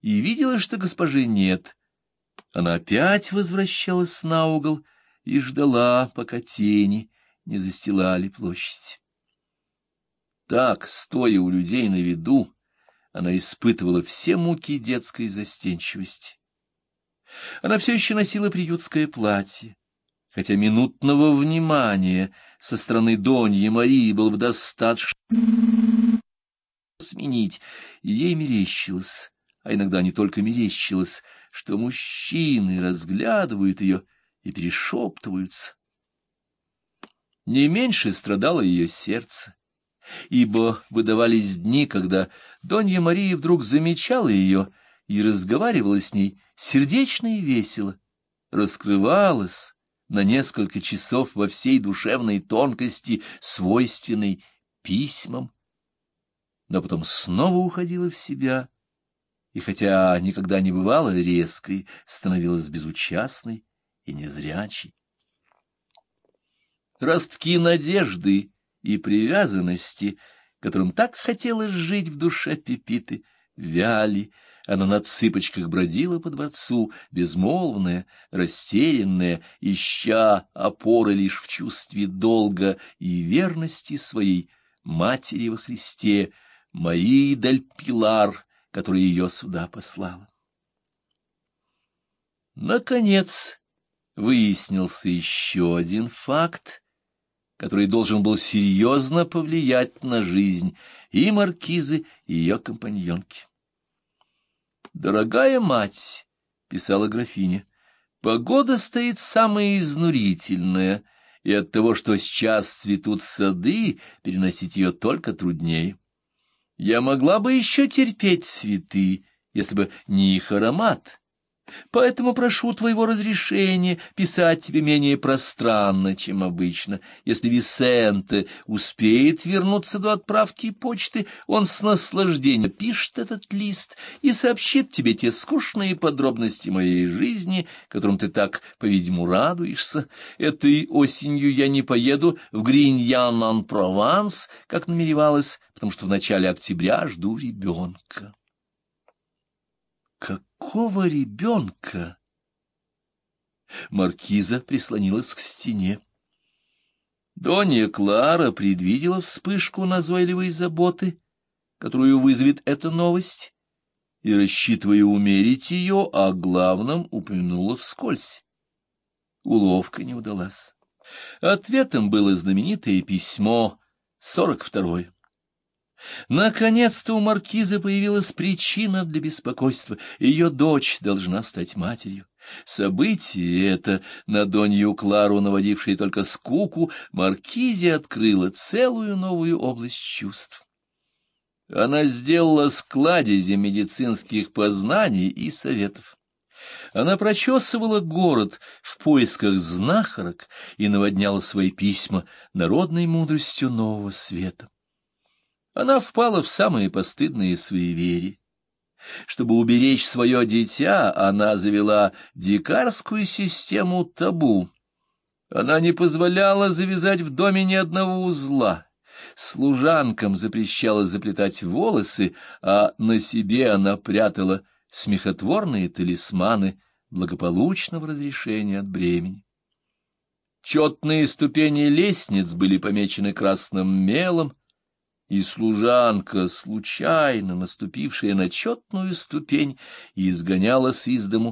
и видела, что госпожи нет. Она опять возвращалась на угол и ждала, пока тени не застилали площадь. Так, стоя у людей на виду, она испытывала все муки детской застенчивости. Она все еще носила приютское платье, хотя минутного внимания со стороны Доньи Марии было бы достаточно сменить, и ей мерещилось, а иногда не только мерещилось, что мужчины разглядывают ее и перешептываются. Не меньше страдало ее сердце, ибо выдавались дни, когда Донья Мария вдруг замечала ее и разговаривала с ней сердечно и весело, раскрывалась на несколько часов во всей душевной тонкости, свойственной письмам, но потом снова уходила в себя, и хотя никогда не бывала резкой, становилась безучастной и незрячей. Ростки надежды и привязанности, которым так хотелось жить в душе Пепиты, вяли, она на цыпочках бродила по дворцу, безмолвная, растерянная, ища опоры лишь в чувстве долга и верности своей матери во Христе, Марии Дель Пилар, которая ее сюда послала. Наконец, выяснился еще один факт, который должен был серьезно повлиять на жизнь и маркизы, и ее компаньонки. «Дорогая мать», — писала графиня, — «погода стоит самая изнурительная, и от того, что сейчас цветут сады, переносить ее только труднее. Я могла бы еще терпеть цветы, если бы не их аромат, Поэтому прошу твоего разрешения писать тебе менее пространно, чем обычно. Если Висенте успеет вернуться до отправки почты, он с наслаждением пишет этот лист и сообщит тебе те скучные подробности моей жизни, которым ты так, по-видимому, радуешься. Этой осенью я не поеду в Гриньян-ан-Прованс, как намеревалась, потому что в начале октября жду ребенка. Какого ребенка? Маркиза прислонилась к стене. Донья Клара предвидела вспышку назойливой заботы, которую вызовет эта новость, и, рассчитывая умерить ее, о главном упомянула вскользь. Уловка не удалась. Ответом было знаменитое письмо, сорок второе. Наконец-то у маркизы появилась причина для беспокойства. Ее дочь должна стать матерью. Событие это, на Донью Клару наводившее только скуку, маркизе открыло целую новую область чувств. Она сделала складези медицинских познаний и советов. Она прочесывала город в поисках знахарок и наводняла свои письма народной мудростью нового света она впала в самые постыдные суеверия. Чтобы уберечь свое дитя, она завела дикарскую систему табу. Она не позволяла завязать в доме ни одного узла. Служанкам запрещала заплетать волосы, а на себе она прятала смехотворные талисманы благополучного разрешения от бремени. Четные ступени лестниц были помечены красным мелом, и служанка, случайно наступившая на четную ступень, изгонялась из дому